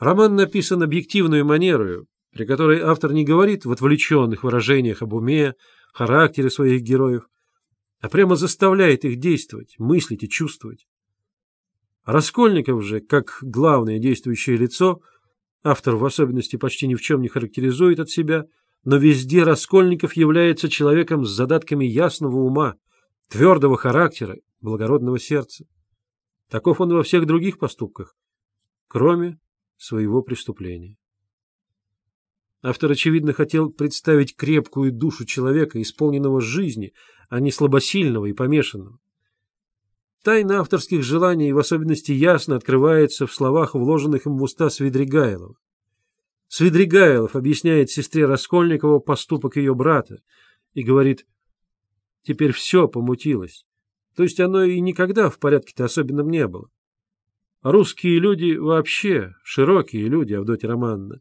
Роман написан объективную манерою, при которой автор не говорит в отвлеченных выражениях об уме, характере своих героев, а прямо заставляет их действовать, мыслить и чувствовать. Раскольников же, как главное действующее лицо, автор в особенности почти ни в чем не характеризует от себя, но везде Раскольников является человеком с задатками ясного ума, твердого характера, благородного сердца. Таков он во всех других поступках, кроме своего преступления. Автор, очевидно, хотел представить крепкую душу человека, исполненного жизни, а не слабосильного и помешанного. Тайна авторских желаний в особенности ясно открывается в словах, вложенных им в уста Свидригайлова. Свидригайлов объясняет сестре Раскольникова поступок ее брата и говорит, теперь все помутилось. То есть оно и никогда в порядке-то особенном не было. Русские люди вообще широкие люди, Авдотья Романовна.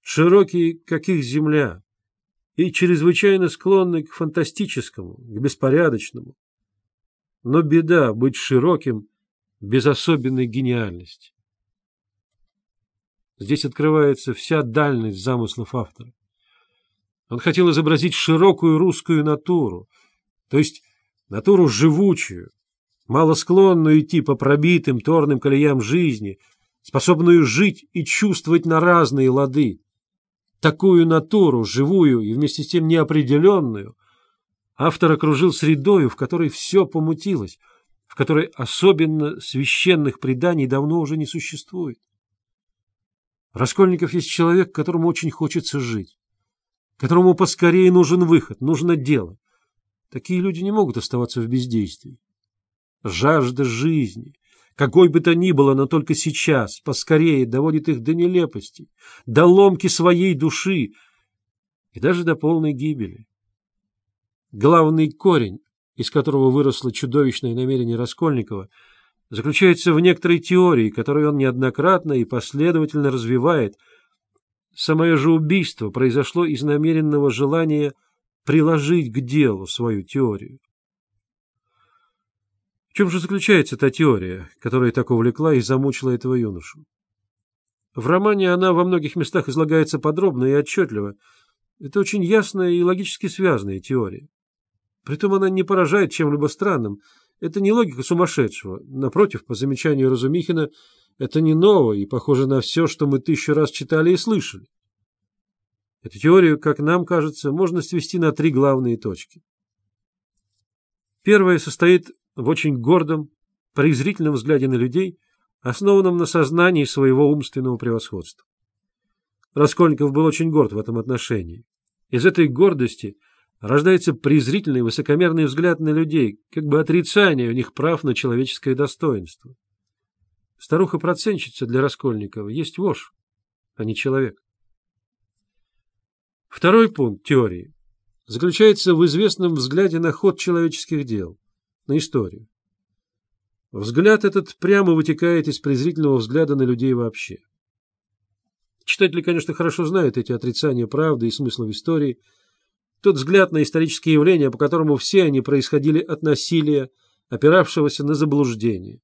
Широкие, как их земля, и чрезвычайно склонны к фантастическому, к беспорядочному. Но беда быть широким без особенной гениальности. Здесь открывается вся дальность замыслов автора. Он хотел изобразить широкую русскую натуру, то есть натуру живучую, мало склонную идти по пробитым торным колеям жизни, способную жить и чувствовать на разные лады. Такую натуру, живую и вместе с тем неопределенную, автор окружил средою, в которой все помутилось, в которой особенно священных преданий давно уже не существует. Раскольников есть человек, которому очень хочется жить, которому поскорее нужен выход, нужно дело. Такие люди не могут оставаться в бездействии жажда жизни, какой бы то ни было, но только сейчас, поскорее, доводит их до нелепости, до ломки своей души и даже до полной гибели. Главный корень, из которого выросло чудовищное намерение Раскольникова, заключается в некоторой теории, которую он неоднократно и последовательно развивает. Самое же убийство произошло из намеренного желания приложить к делу свою теорию чем же заключается та теория, которая так увлекла и замучила этого юношу? В романе она во многих местах излагается подробно и отчетливо. Это очень ясная и логически связанная теория. Притом она не поражает чем-либо странным. Это не логика сумасшедшего. Напротив, по замечанию Разумихина, это не новое и похоже на все, что мы тысячу раз читали и слышали. Эту теорию, как нам кажется, можно свести на три главные точки. Первая состоит в очень гордом, презрительном взгляде на людей, основанном на сознании своего умственного превосходства. Раскольников был очень горд в этом отношении. Из этой гордости рождается презрительный высокомерный взгляд на людей, как бы отрицание у них прав на человеческое достоинство. Старуха-проценщица для Раскольникова есть вошь, а не человек. Второй пункт теории заключается в известном взгляде на ход человеческих дел на историю. Взгляд этот прямо вытекает из презрительного взгляда на людей вообще. Читатели, конечно, хорошо знают эти отрицания правды и смысла в истории, тот взгляд на исторические явления, по которому все они происходили от насилия, опиравшегося на заблуждение.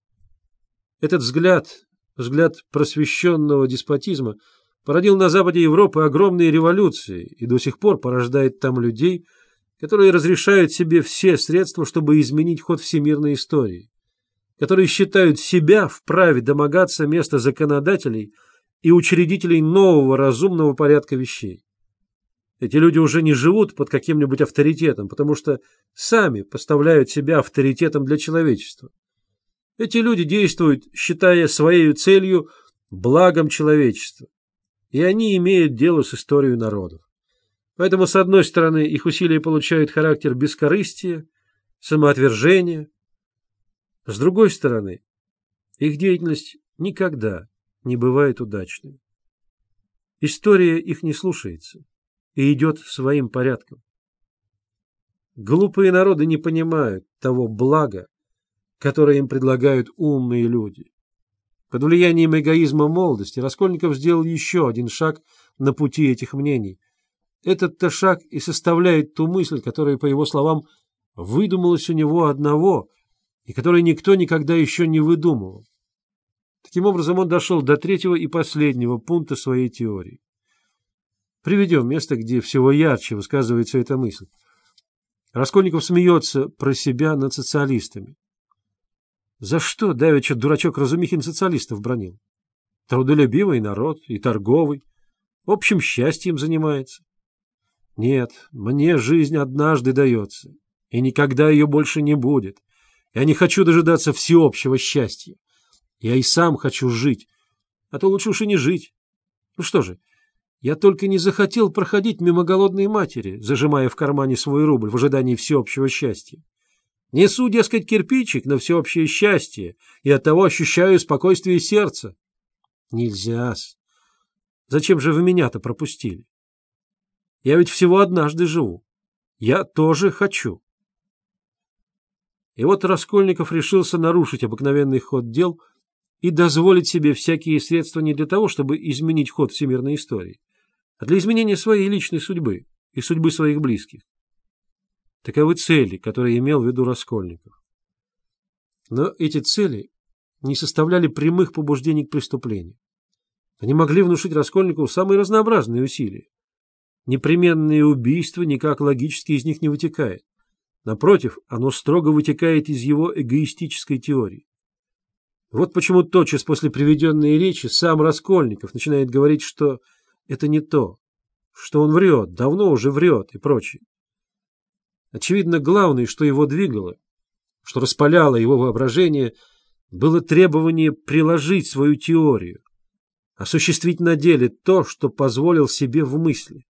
Этот взгляд, взгляд просвещенного деспотизма, породил на западе Европы огромные революции и до сих пор порождает там людей, которые разрешают себе все средства, чтобы изменить ход всемирной истории, которые считают себя вправе домогаться места законодателей и учредителей нового разумного порядка вещей. Эти люди уже не живут под каким-нибудь авторитетом, потому что сами поставляют себя авторитетом для человечества. Эти люди действуют, считая своей целью благом человечества, и они имеют дело с историей народов. Поэтому, с одной стороны, их усилия получают характер бескорыстия, самоотвержения. С другой стороны, их деятельность никогда не бывает удачной. История их не слушается и идет своим порядком. Глупые народы не понимают того блага, которое им предлагают умные люди. Под влиянием эгоизма молодости Раскольников сделал еще один шаг на пути этих мнений – этот-то шаг и составляет ту мысль, которая, по его словам, выдумалась у него одного и которую никто никогда еще не выдумывал. Таким образом, он дошел до третьего и последнего пункта своей теории. Приведем место, где всего ярче высказывается эта мысль. Раскольников смеется про себя над социалистами. За что давеча дурачок Разумихин социалистов бронил? Трудолюбивый народ и торговый. Общим счастьем занимается. Нет, мне жизнь однажды дается, и никогда ее больше не будет. Я не хочу дожидаться всеобщего счастья. Я и сам хочу жить, а то лучше уж и не жить. Ну что же, я только не захотел проходить мимо голодной матери, зажимая в кармане свой рубль в ожидании всеобщего счастья. Несу, дескать, кирпичик на всеобщее счастье, и оттого ощущаю спокойствие сердца. Нельзя-с. Зачем же вы меня-то пропустили? Я ведь всего однажды живу. Я тоже хочу. И вот Раскольников решился нарушить обыкновенный ход дел и дозволить себе всякие средства не для того, чтобы изменить ход всемирной истории, а для изменения своей личной судьбы и судьбы своих близких. Таковы цели, которые имел в виду Раскольников. Но эти цели не составляли прямых побуждений к преступлению. Они могли внушить Раскольникову самые разнообразные усилия. Непременное убийство никак логически из них не вытекает. Напротив, оно строго вытекает из его эгоистической теории. Вот почему тотчас после приведенной речи сам Раскольников начинает говорить, что это не то, что он врет, давно уже врет и прочее. Очевидно, главное, что его двигало, что распаляло его воображение, было требование приложить свою теорию, осуществить на деле то, что позволил себе в мысли.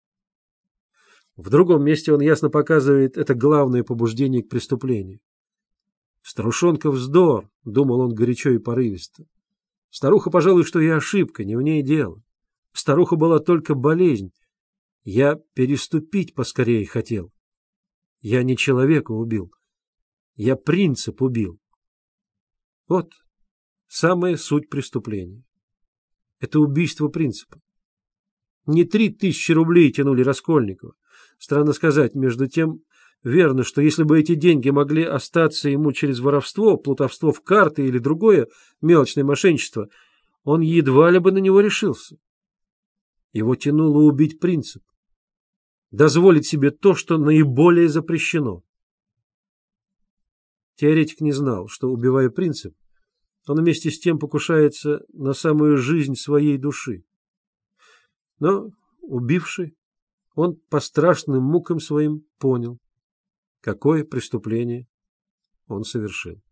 В другом месте он ясно показывает это главное побуждение к преступлению. «Старушонка вздор», — думал он горячо и порывисто. «Старуха, пожалуй, что и ошибка, не в ней дело. Старуха была только болезнь. Я переступить поскорее хотел. Я не человека убил. Я принцип убил. Вот самая суть преступления. Это убийство принципа. Не три тысячи рублей тянули Раскольникова. Странно сказать, между тем, верно, что если бы эти деньги могли остаться ему через воровство, плутовство в карты или другое мелочное мошенничество, он едва ли бы на него решился. Его тянуло убить принцип. Дозволить себе то, что наиболее запрещено. Теоретик не знал, что, убивая принцип, он вместе с тем покушается на самую жизнь своей души. Но, убивший, он по страшным мукам своим понял, какое преступление он совершил.